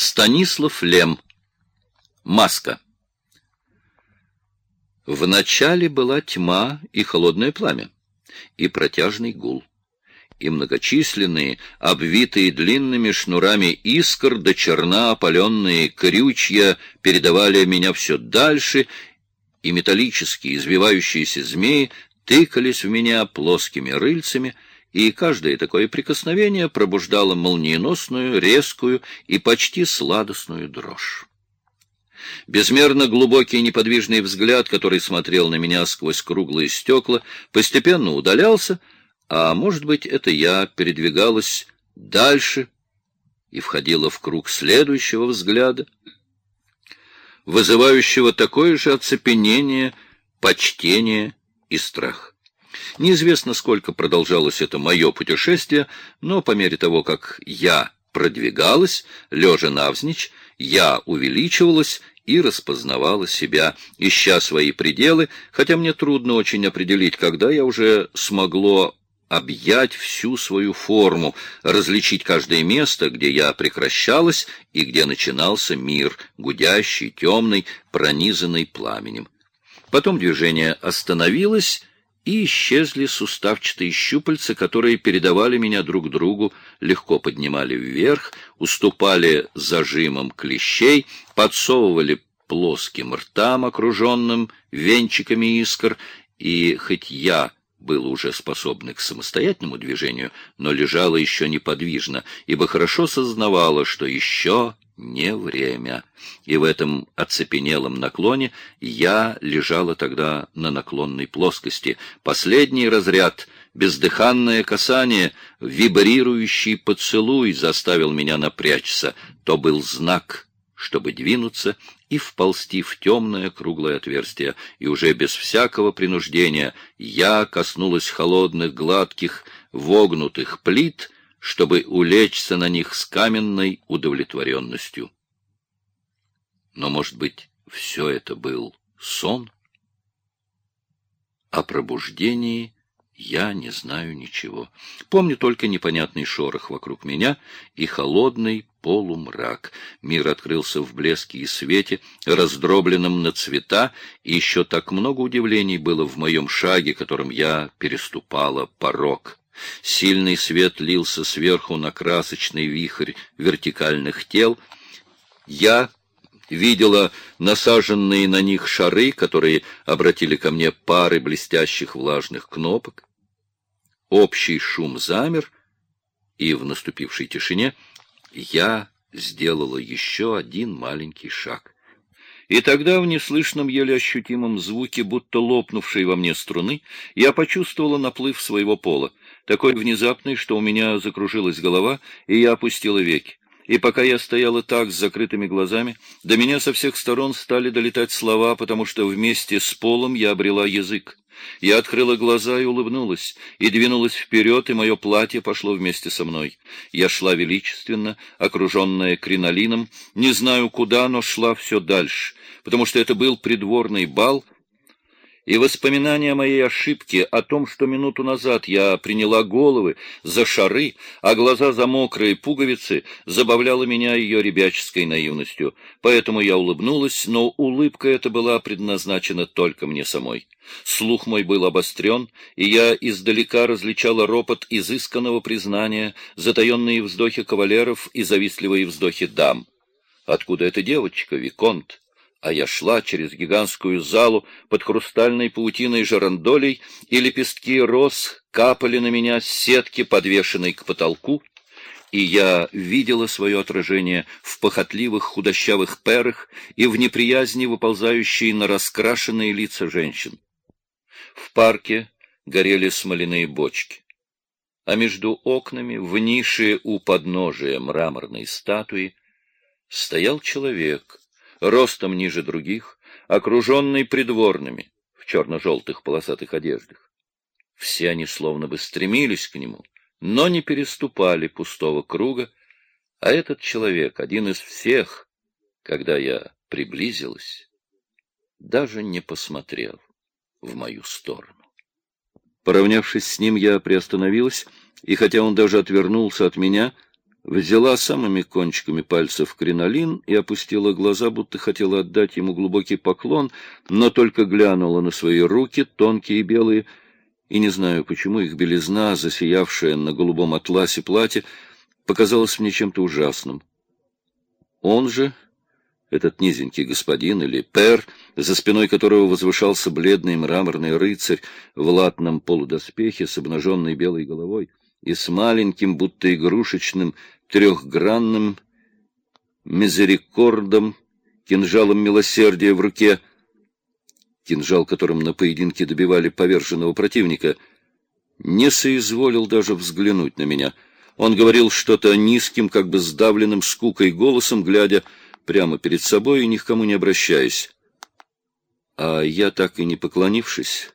Станислав Лем. Маска. В начале была тьма и холодное пламя, и протяжный гул, и многочисленные, обвитые длинными шнурами искр до черна опаленные крючья передавали меня все дальше, и металлические извивающиеся змеи тыкались в меня плоскими рыльцами — и каждое такое прикосновение пробуждало молниеносную, резкую и почти сладостную дрожь. Безмерно глубокий неподвижный взгляд, который смотрел на меня сквозь круглые стекла, постепенно удалялся, а, может быть, это я передвигалась дальше и входила в круг следующего взгляда, вызывающего такое же оцепенение, почтение и страх. Неизвестно, сколько продолжалось это мое путешествие, но по мере того, как я продвигалась, лежа навзничь, я увеличивалась и распознавала себя, ища свои пределы, хотя мне трудно очень определить, когда я уже смогло объять всю свою форму, различить каждое место, где я прекращалась и где начинался мир, гудящий, темный, пронизанный пламенем. Потом движение остановилось, и исчезли суставчатые щупальца, которые передавали меня друг другу, легко поднимали вверх, уступали зажимам клещей, подсовывали плоским ртам, окруженным венчиками искр, и хоть я был уже способный к самостоятельному движению, но лежала еще неподвижно, ибо хорошо сознавала, что еще не время. И в этом оцепенелом наклоне я лежала тогда на наклонной плоскости. Последний разряд, бездыханное касание, вибрирующий поцелуй заставил меня напрячься. То был знак, чтобы двинуться и вползти в темное круглое отверстие, и уже без всякого принуждения я коснулась холодных, гладких, вогнутых плит — чтобы улечься на них с каменной удовлетворенностью. Но, может быть, все это был сон? О пробуждении я не знаю ничего. Помню только непонятный шорох вокруг меня и холодный полумрак. Мир открылся в блеске и свете, раздробленном на цвета, и еще так много удивлений было в моем шаге, которым я переступала порог. Сильный свет лился сверху на красочный вихрь вертикальных тел. Я видела насаженные на них шары, которые обратили ко мне пары блестящих влажных кнопок. Общий шум замер, и в наступившей тишине я сделала еще один маленький шаг. И тогда в неслышном, еле ощутимом звуке, будто лопнувшей во мне струны, я почувствовала наплыв своего пола такой внезапный, что у меня закружилась голова, и я опустила веки. И пока я стояла так, с закрытыми глазами, до меня со всех сторон стали долетать слова, потому что вместе с полом я обрела язык. Я открыла глаза и улыбнулась, и двинулась вперед, и мое платье пошло вместе со мной. Я шла величественно, окруженная кринолином, не знаю куда, но шла все дальше, потому что это был придворный бал — и воспоминания о моей ошибке, о том, что минуту назад я приняла головы за шары, а глаза за мокрые пуговицы, забавляло меня ее ребяческой наивностью. Поэтому я улыбнулась, но улыбка эта была предназначена только мне самой. Слух мой был обострен, и я издалека различала ропот изысканного признания, затаенные вздохи кавалеров и завистливые вздохи дам. Откуда эта девочка, Виконт? А я шла через гигантскую залу под хрустальной паутиной жерандолей, и лепестки роз капали на меня с сетки, подвешенной к потолку, и я видела свое отражение в похотливых худощавых перах и в неприязни, выползающей на раскрашенные лица женщин. В парке горели смоляные бочки, а между окнами, в нише у подножия мраморной статуи, стоял человек — ростом ниже других, окруженный придворными в черно-желтых полосатых одеждах. Все они словно бы стремились к нему, но не переступали пустого круга, а этот человек, один из всех, когда я приблизилась, даже не посмотрел в мою сторону. Поравнявшись с ним, я приостановилась, и хотя он даже отвернулся от меня, взяла самыми кончиками пальцев кринолин и опустила глаза, будто хотела отдать ему глубокий поклон, но только глянула на свои руки, тонкие и белые, и не знаю почему их белизна, засиявшая на голубом атласе платье, показалась мне чем-то ужасным. Он же, этот низенький господин или пер, за спиной которого возвышался бледный мраморный рыцарь в латном полудоспехе с обнаженной белой головой и с маленьким, будто игрушечным, трехгранным мизерикордом, кинжалом милосердия в руке, кинжал которым на поединке добивали поверженного противника, не соизволил даже взглянуть на меня. Он говорил что-то низким, как бы сдавленным скукой голосом, глядя прямо перед собой и ни к кому не обращаясь. А я, так и не поклонившись,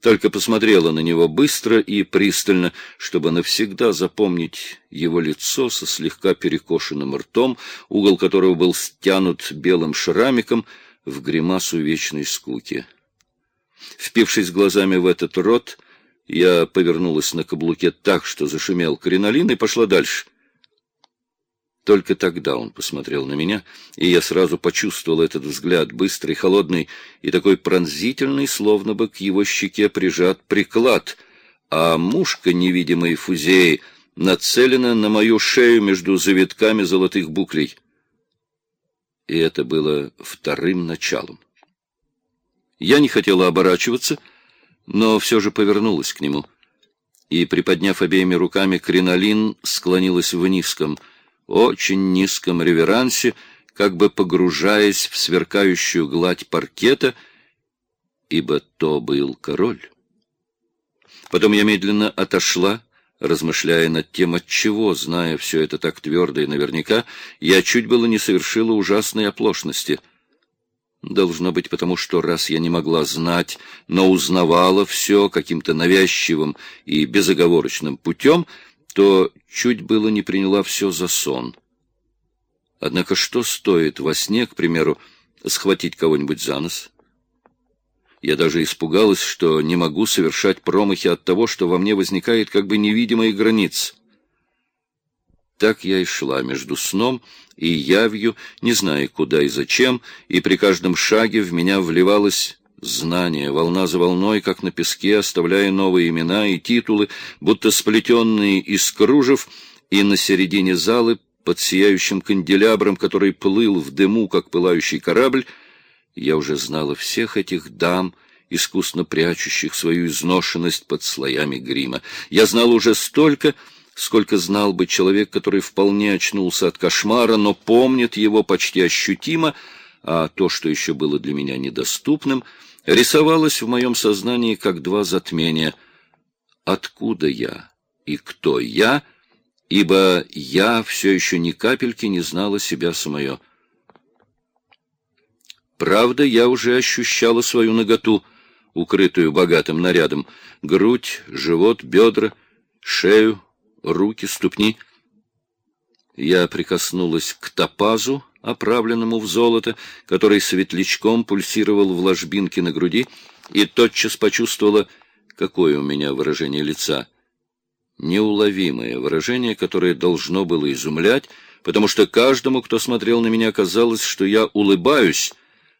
только посмотрела на него быстро и пристально, чтобы навсегда запомнить его лицо со слегка перекошенным ртом, угол которого был стянут белым шрамиком в гримасу вечной скуки. Впившись глазами в этот рот, я повернулась на каблуке так, что зашумел кринолин, и пошла дальше — только тогда он посмотрел на меня, и я сразу почувствовал этот взгляд, быстрый, холодный и такой пронзительный, словно бы к его щеке прижат приклад, а мушка невидимой фузеи нацелена на мою шею между завитками золотых буклей. И это было вторым началом. Я не хотела оборачиваться, но все же повернулась к нему. И, приподняв обеими руками кринолин, склонилась в низком — очень низком реверансе, как бы погружаясь в сверкающую гладь паркета, ибо то был король. Потом я медленно отошла, размышляя над тем, отчего, зная все это так твердо и наверняка, я чуть было не совершила ужасной оплошности. Должно быть, потому что раз я не могла знать, но узнавала все каким-то навязчивым и безоговорочным путем, то чуть было не приняла все за сон. Однако что стоит во сне, к примеру, схватить кого-нибудь за нос? Я даже испугалась, что не могу совершать промахи от того, что во мне возникает как бы невидимая граница. Так я и шла между сном и явью, не зная куда и зачем, и при каждом шаге в меня вливалось Знания, волна за волной, как на песке, оставляя новые имена и титулы, будто сплетенные из кружев, и на середине залы, под сияющим канделябром, который плыл в дыму, как пылающий корабль, я уже знала всех этих дам, искусно прячущих свою изношенность под слоями грима. Я знала уже столько, сколько знал бы человек, который вполне очнулся от кошмара, но помнит его почти ощутимо, а то, что еще было для меня недоступным — рисовалось в моем сознании как два затмения. Откуда я и кто я, ибо я все еще ни капельки не знала себя самое. Правда, я уже ощущала свою наготу, укрытую богатым нарядом, грудь, живот, бедра, шею, руки, ступни. Я прикоснулась к топазу, оправленному в золото, который светлячком пульсировал в ложбинке на груди, и тотчас почувствовала, какое у меня выражение лица. Неуловимое выражение, которое должно было изумлять, потому что каждому, кто смотрел на меня, казалось, что я улыбаюсь,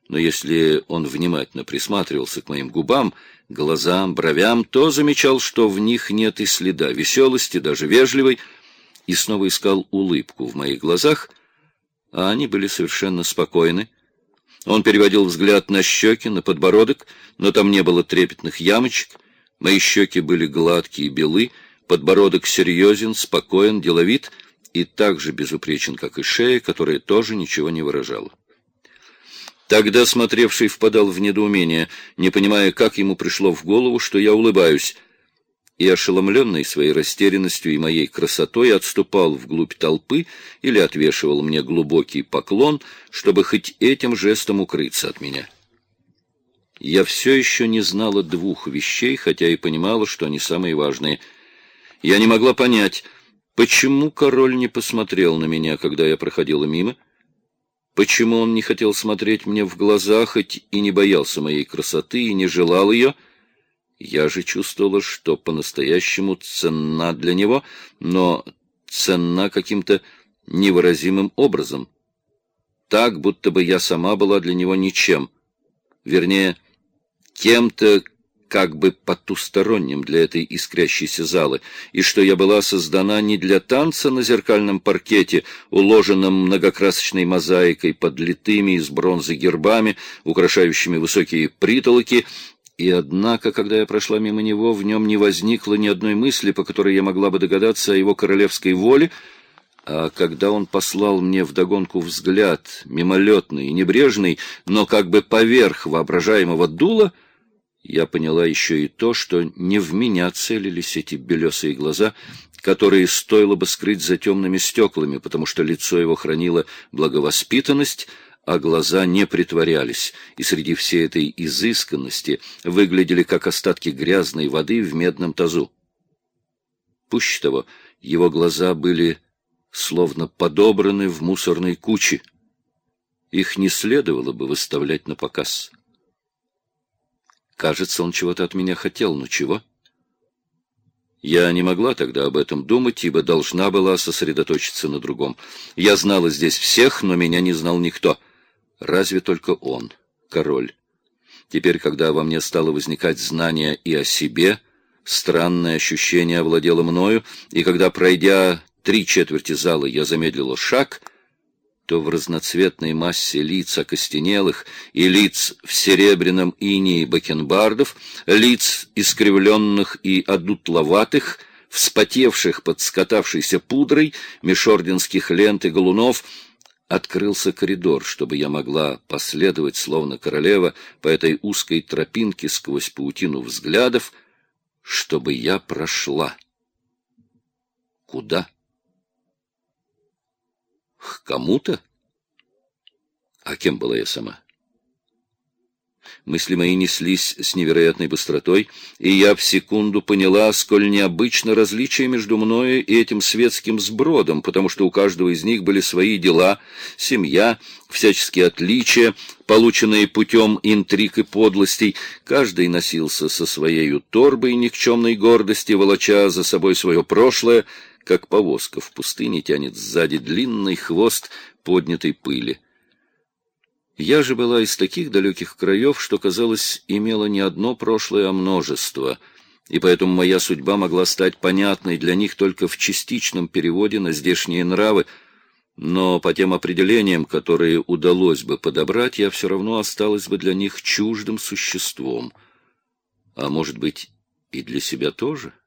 но если он внимательно присматривался к моим губам, глазам, бровям, то замечал, что в них нет и следа веселости, даже вежливой, и снова искал улыбку в моих глазах — а они были совершенно спокойны. Он переводил взгляд на щеки, на подбородок, но там не было трепетных ямочек. Мои щеки были гладкие и белы, подбородок серьезен, спокоен, деловит и так же безупречен, как и шея, которая тоже ничего не выражала. Тогда смотревший впадал в недоумение, не понимая, как ему пришло в голову, что я улыбаюсь, и, ошеломленный своей растерянностью и моей красотой, отступал вглубь толпы или отвешивал мне глубокий поклон, чтобы хоть этим жестом укрыться от меня. Я все еще не знала двух вещей, хотя и понимала, что они самые важные. Я не могла понять, почему король не посмотрел на меня, когда я проходила мимо, почему он не хотел смотреть мне в глаза, хоть и не боялся моей красоты и не желал ее — я же чувствовала, что по-настоящему ценна для него, но ценна каким-то невыразимым образом. Так, будто бы я сама была для него ничем. Вернее, кем-то как бы потусторонним для этой искрящейся залы, и что я была создана не для танца на зеркальном паркете, уложенном многокрасочной мозаикой под литыми из бронзы гербами, украшающими высокие притолоки, и однако, когда я прошла мимо него, в нем не возникло ни одной мысли, по которой я могла бы догадаться о его королевской воле, а когда он послал мне вдогонку взгляд, мимолетный и небрежный, но как бы поверх воображаемого дула, я поняла еще и то, что не в меня целились эти белесые глаза, которые стоило бы скрыть за темными стеклами, потому что лицо его хранило благовоспитанность, а глаза не притворялись, и среди всей этой изысканности выглядели как остатки грязной воды в медном тазу. Пуще того, его глаза были словно подобраны в мусорной куче. Их не следовало бы выставлять на показ. Кажется, он чего-то от меня хотел, но чего? Я не могла тогда об этом думать, ибо должна была сосредоточиться на другом. Я знала здесь всех, но меня не знал никто. Разве только он, король. Теперь, когда во мне стало возникать знание и о себе, странное ощущение овладело мною, и когда, пройдя три четверти зала, я замедлила шаг — то в разноцветной массе лиц окостенелых и лиц в серебряном инии бакенбардов, лиц искривленных и одутловатых, вспотевших под скатавшейся пудрой, межорденских лент и галунов, открылся коридор, чтобы я могла последовать, словно королева, по этой узкой тропинке сквозь паутину взглядов, чтобы я прошла. Куда? К кому-то? А кем была я сама? Мысли мои неслись с невероятной быстротой, и я в секунду поняла, сколь необычно различие между мною и этим светским сбродом, потому что у каждого из них были свои дела, семья, всяческие отличия, полученные путем интриг и подлостей. Каждый носился со своей торбой никчемной гордости, волоча за собой свое прошлое, как повозка в пустыне тянет сзади длинный хвост поднятой пыли. Я же была из таких далеких краев, что, казалось, имела не одно прошлое, а множество, и поэтому моя судьба могла стать понятной для них только в частичном переводе на здешние нравы, но по тем определениям, которые удалось бы подобрать, я все равно осталась бы для них чуждым существом. А может быть, и для себя тоже? —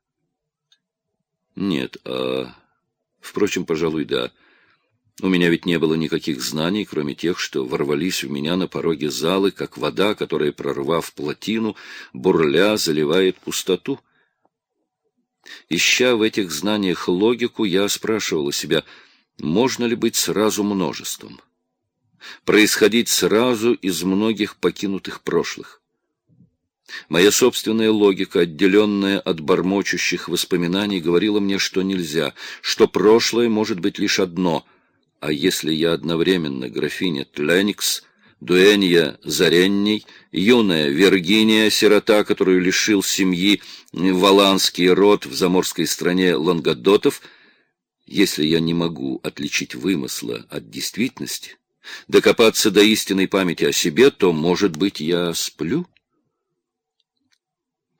нет, а... Впрочем, пожалуй, да. У меня ведь не было никаких знаний, кроме тех, что ворвались в меня на пороге залы, как вода, которая, прорвав плотину, бурля заливает пустоту. Ища в этих знаниях логику, я спрашивала себя, можно ли быть сразу множеством? Происходить сразу из многих покинутых прошлых? Моя собственная логика, отделенная от бормочущих воспоминаний, говорила мне, что нельзя, что прошлое может быть лишь одно, а если я одновременно графиня Тленикс, дуэнья Заренней, юная Виргиния, сирота, которую лишил семьи валанский род в заморской стране лангадотов, если я не могу отличить вымысла от действительности, докопаться до истинной памяти о себе, то, может быть, я сплю?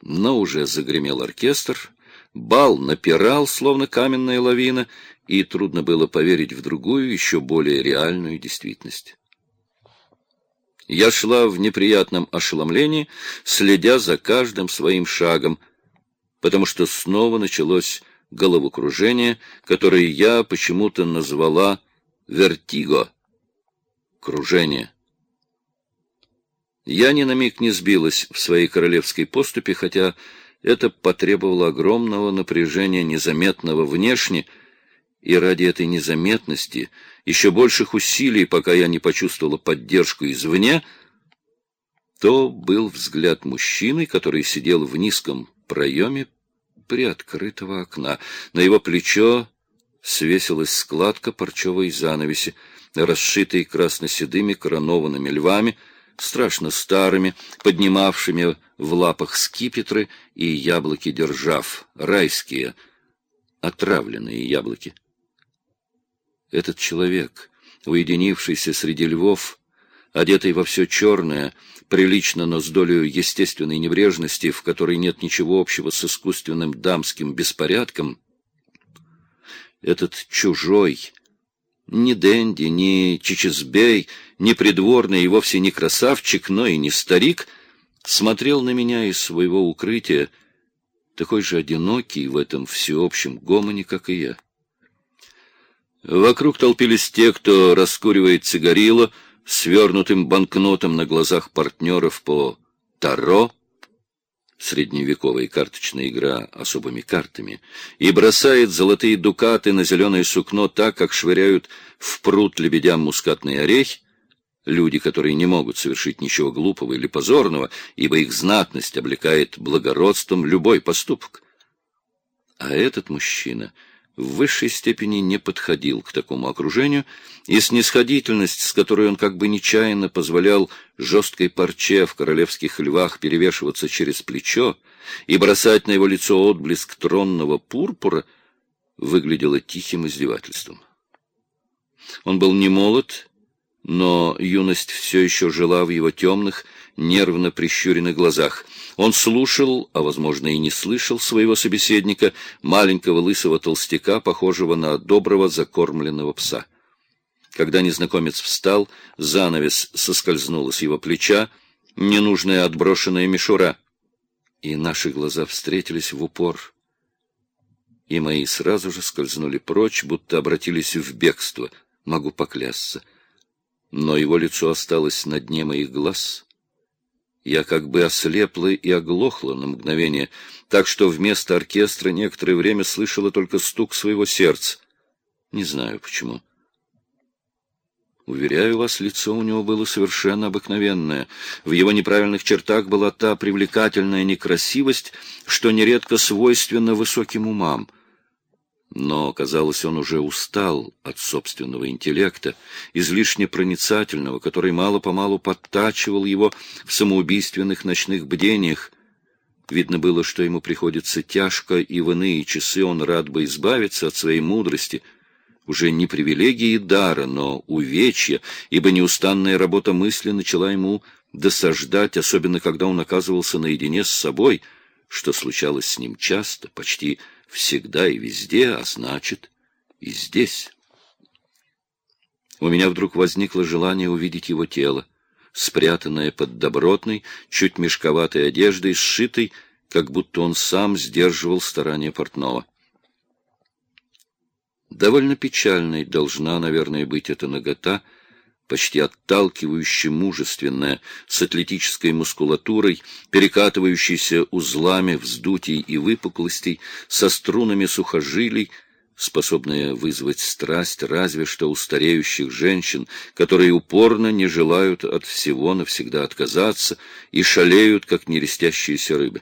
Но уже загремел оркестр, бал напирал, словно каменная лавина, и трудно было поверить в другую, еще более реальную действительность. Я шла в неприятном ошеломлении, следя за каждым своим шагом, потому что снова началось головокружение, которое я почему-то назвала «вертиго» — кружение. Я ни на миг не сбилась в своей королевской поступе, хотя это потребовало огромного напряжения, незаметного внешне, и ради этой незаметности еще больших усилий, пока я не почувствовала поддержку извне, то был взгляд мужчины, который сидел в низком проеме приоткрытого окна. На его плечо свесилась складка парчевой занавеси, расшитой красно-седыми коронованными львами, страшно старыми, поднимавшими в лапах скипетры и яблоки держав, райские, отравленные яблоки. Этот человек, уединившийся среди львов, одетый во все черное, прилично, но с долей естественной небрежности, в которой нет ничего общего с искусственным дамским беспорядком, этот чужой, ни Дэнди, ни Чичизбей, ни придворный и вовсе не красавчик, но и не старик, смотрел на меня из своего укрытия, такой же одинокий в этом всеобщем гомоне, как и я. Вокруг толпились те, кто раскуривает сигарило, свернутым банкнотом на глазах партнеров по Таро, средневековая карточная игра особыми картами, и бросает золотые дукаты на зеленое сукно так, как швыряют в пруд лебедям мускатный орех, люди, которые не могут совершить ничего глупого или позорного, ибо их знатность облекает благородством любой поступок. А этот мужчина — в высшей степени не подходил к такому окружению, и снисходительность, с которой он как бы нечаянно позволял жесткой парче в королевских львах перевешиваться через плечо и бросать на его лицо отблеск тронного пурпура, выглядела тихим издевательством. Он был не молод, но юность все еще жила в его темных, нервно прищуренных глазах. Он слушал, а, возможно, и не слышал своего собеседника, маленького лысого толстяка, похожего на доброго закормленного пса. Когда незнакомец встал, занавес соскользнула с его плеча, ненужная отброшенная мишура. И наши глаза встретились в упор. И мои сразу же скользнули прочь, будто обратились в бегство, могу поклясться. Но его лицо осталось на дне моих глаз — я как бы ослепла и оглохла на мгновение, так что вместо оркестра некоторое время слышала только стук своего сердца. Не знаю почему. Уверяю вас, лицо у него было совершенно обыкновенное. В его неправильных чертах была та привлекательная некрасивость, что нередко свойственна высоким умам — но, казалось, он уже устал от собственного интеллекта, излишне проницательного, который мало-помалу подтачивал его в самоубийственных ночных бдениях. Видно было, что ему приходится тяжко, и в иные часы он рад бы избавиться от своей мудрости, уже не привилегии дара, но увечья, ибо неустанная работа мысли начала ему досаждать, особенно когда он оказывался наедине с собой, что случалось с ним часто, почти всегда и везде, а значит, и здесь. У меня вдруг возникло желание увидеть его тело, спрятанное под добротной, чуть мешковатой одеждой, сшитой, как будто он сам сдерживал старания портного. Довольно печальной должна, наверное, быть эта нагота — почти отталкивающе мужественная, с атлетической мускулатурой, перекатывающейся узлами вздутий и выпуклостей, со струнами сухожилий, способная вызвать страсть разве что у стареющих женщин, которые упорно не желают от всего навсегда отказаться и шалеют, как нерестящиеся рыбы.